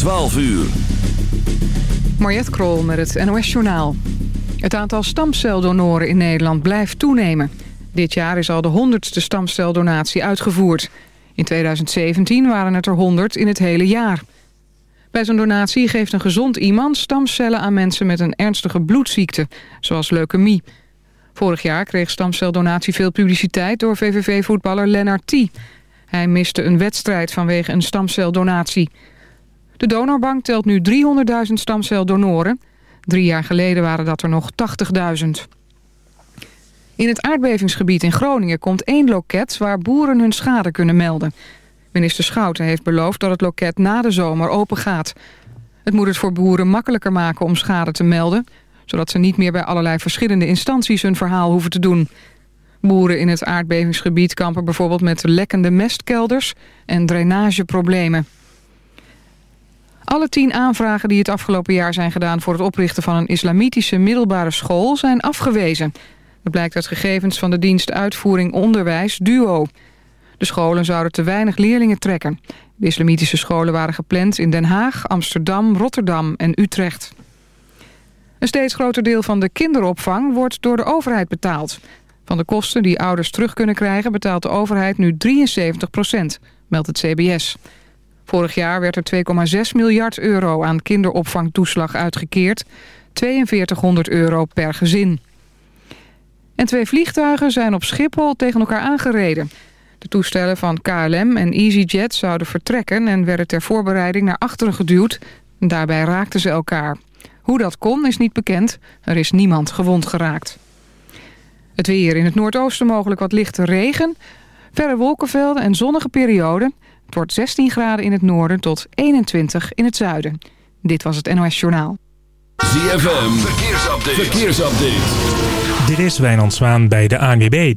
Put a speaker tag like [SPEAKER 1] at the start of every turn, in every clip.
[SPEAKER 1] 12 uur.
[SPEAKER 2] Mariette Krol met het NOS Journaal. Het aantal stamceldonoren in Nederland blijft toenemen. Dit jaar is al de honderdste stamceldonatie uitgevoerd. In 2017 waren het er 100 in het hele jaar. Bij zo'n donatie geeft een gezond iemand stamcellen aan mensen met een ernstige bloedziekte, zoals leukemie. Vorig jaar kreeg stamceldonatie veel publiciteit door VVV-voetballer Lennart T. Hij miste een wedstrijd vanwege een stamceldonatie. De donorbank telt nu 300.000 stamceldonoren. Drie jaar geleden waren dat er nog 80.000. In het aardbevingsgebied in Groningen komt één loket waar boeren hun schade kunnen melden. Minister Schouten heeft beloofd dat het loket na de zomer open gaat. Het moet het voor boeren makkelijker maken om schade te melden... zodat ze niet meer bij allerlei verschillende instanties hun verhaal hoeven te doen. Boeren in het aardbevingsgebied kampen bijvoorbeeld met lekkende mestkelders en drainageproblemen. Alle tien aanvragen die het afgelopen jaar zijn gedaan voor het oprichten van een islamitische middelbare school zijn afgewezen. Dat blijkt uit gegevens van de dienst Uitvoering Onderwijs DUO. De scholen zouden te weinig leerlingen trekken. De islamitische scholen waren gepland in Den Haag, Amsterdam, Rotterdam en Utrecht. Een steeds groter deel van de kinderopvang wordt door de overheid betaald. Van de kosten die ouders terug kunnen krijgen betaalt de overheid nu 73 procent, meldt het CBS. Vorig jaar werd er 2,6 miljard euro aan kinderopvangtoeslag uitgekeerd. 4200 euro per gezin. En twee vliegtuigen zijn op Schiphol tegen elkaar aangereden. De toestellen van KLM en EasyJet zouden vertrekken... en werden ter voorbereiding naar achteren geduwd. Daarbij raakten ze elkaar. Hoe dat kon is niet bekend. Er is niemand gewond geraakt. Het weer in het noordoosten mogelijk wat lichte regen. Verre wolkenvelden en zonnige perioden. Het wordt 16 graden in het noorden tot 21 in het zuiden. Dit was het NOS Journaal.
[SPEAKER 1] ZFM, verkeersupdate. verkeersupdate.
[SPEAKER 3] Dit is Wijnand Zwaan bij de ANWB.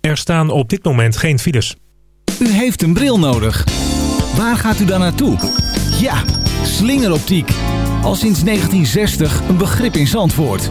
[SPEAKER 3] Er staan op dit moment geen files.
[SPEAKER 4] U heeft een bril nodig. Waar gaat u dan naartoe? Ja, slingeroptiek. Al sinds 1960 een begrip in Zandvoort.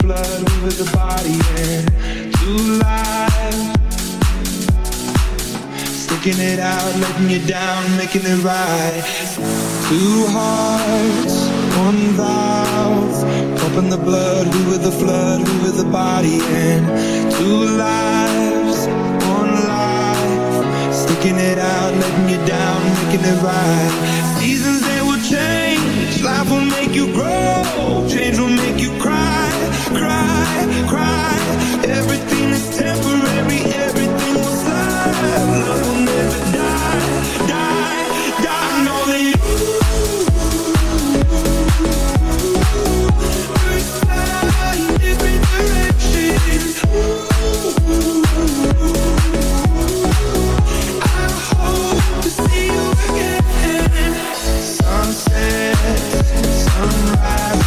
[SPEAKER 5] Blood with the body and. Sticking it out, letting you down, making it right. Two hearts, one valve. Pumping the blood, we with the flood, we with the body and two lives. Sticking it out, letting you down, making it right. Seasons they will change, life will make you grow, change will make you cry, cry, cry. Everything is temporary,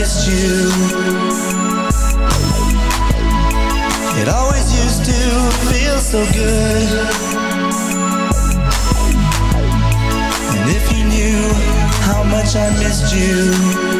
[SPEAKER 6] kissed you. It always used to feel so good. And if you knew how much I missed you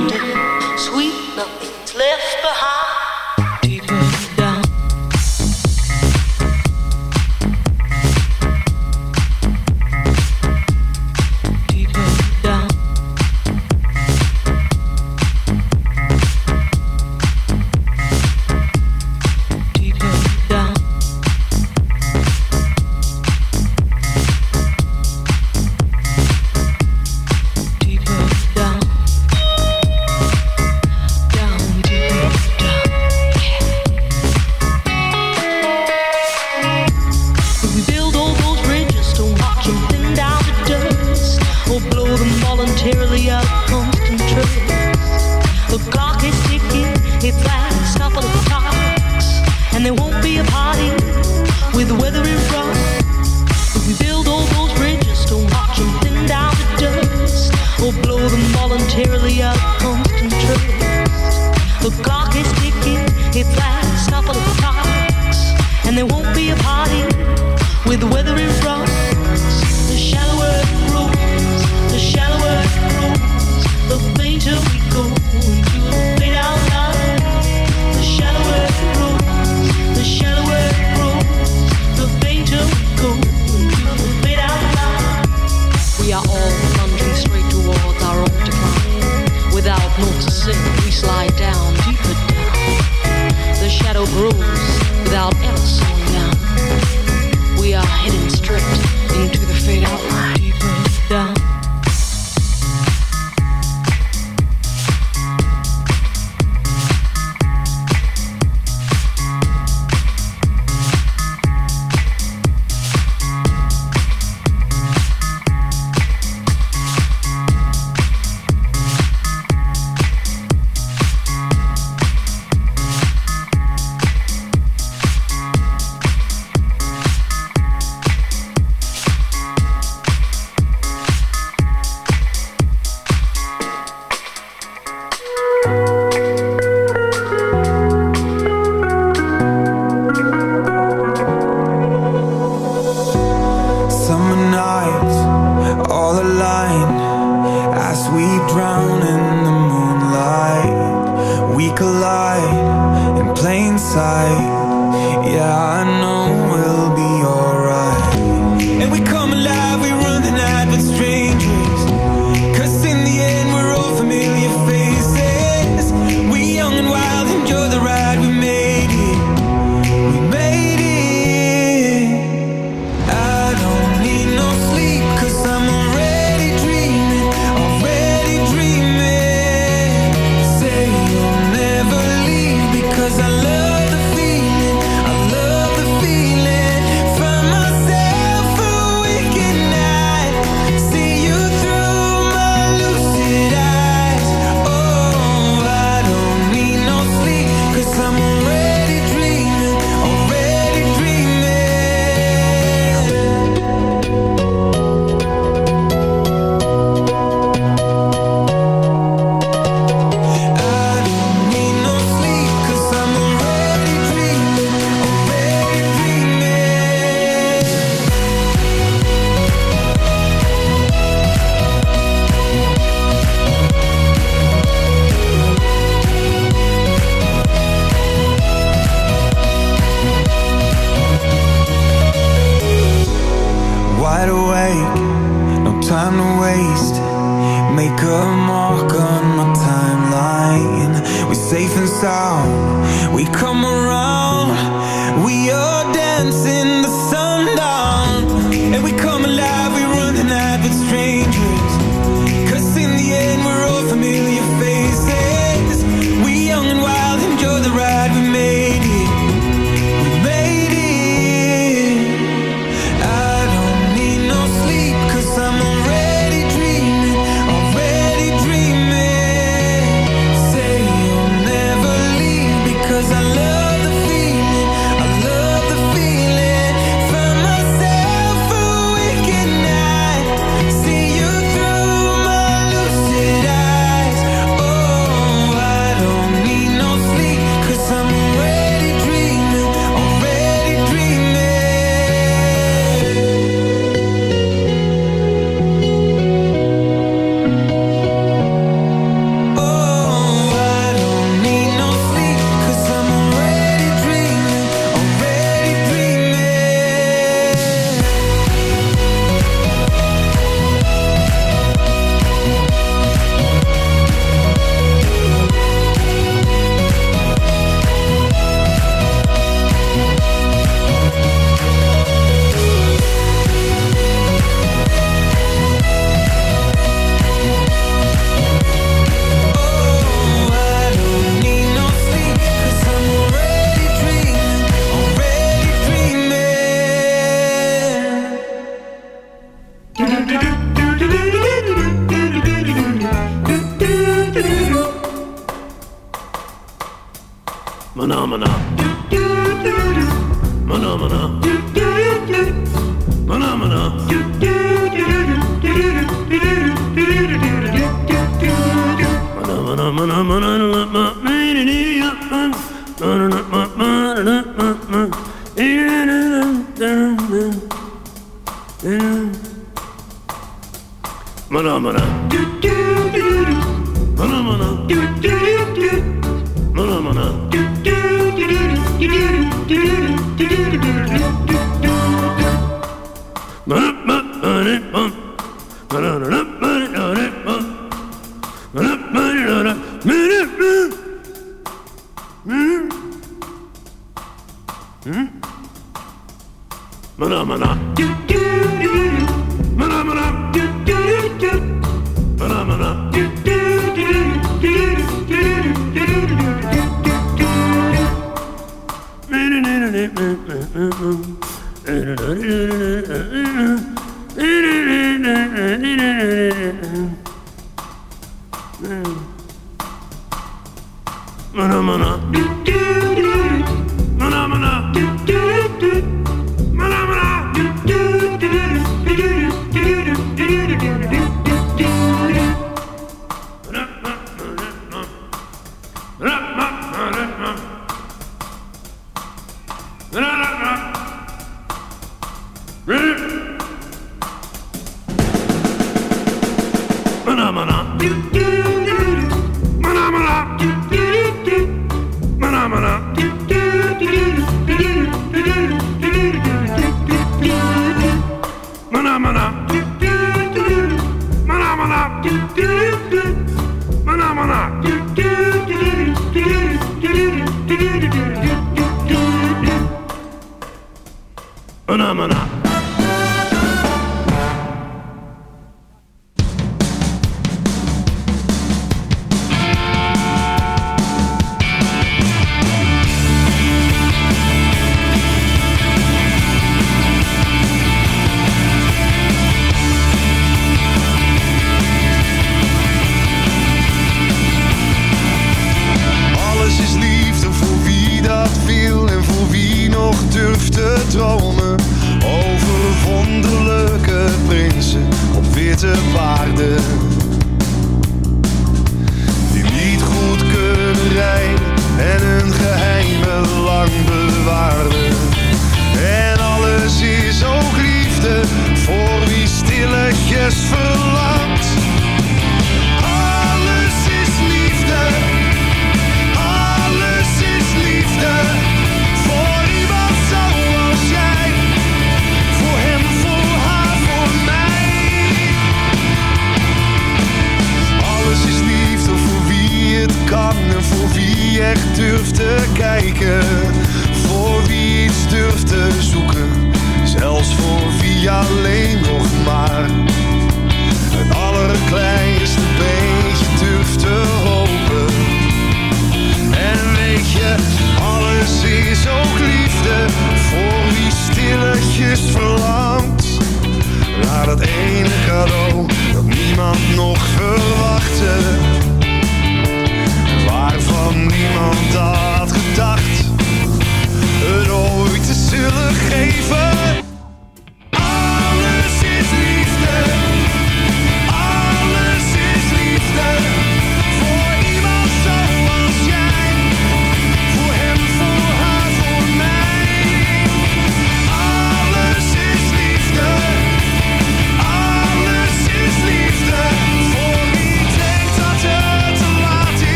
[SPEAKER 5] world.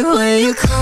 [SPEAKER 5] love it
[SPEAKER 7] when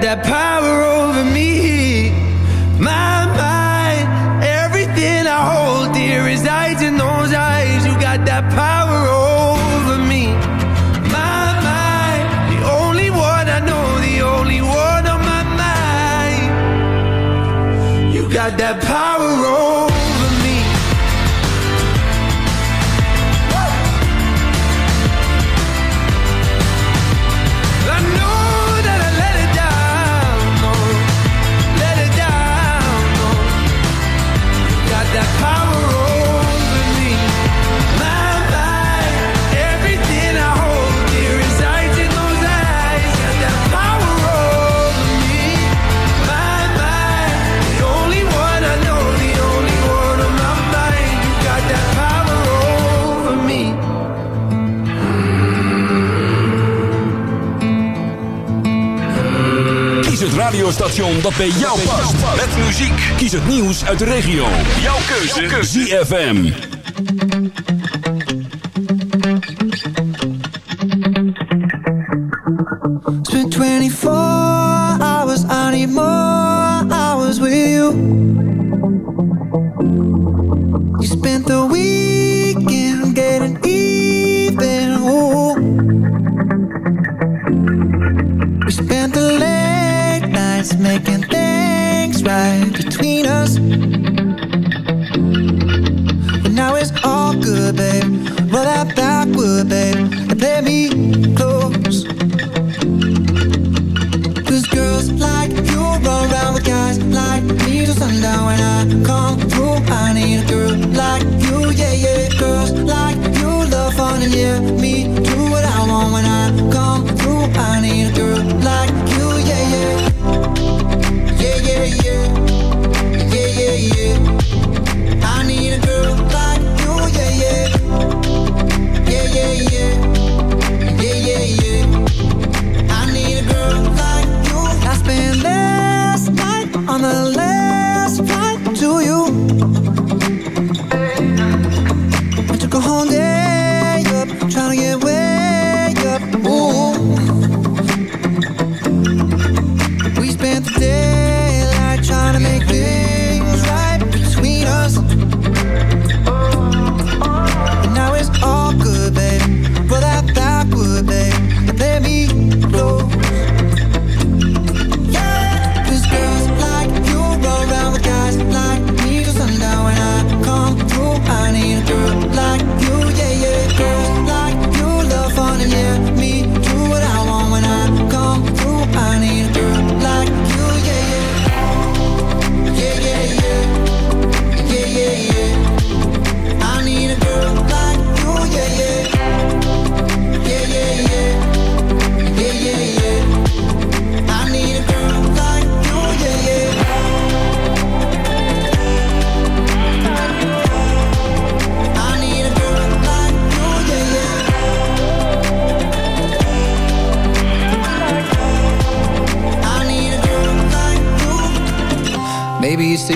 [SPEAKER 7] that power
[SPEAKER 1] Station dat bij jou past. Met muziek. Kies het nieuws uit de regio. Jouw keuze. ZFM.
[SPEAKER 8] 24 hours, more hours with you. You spent the week that backward, babe.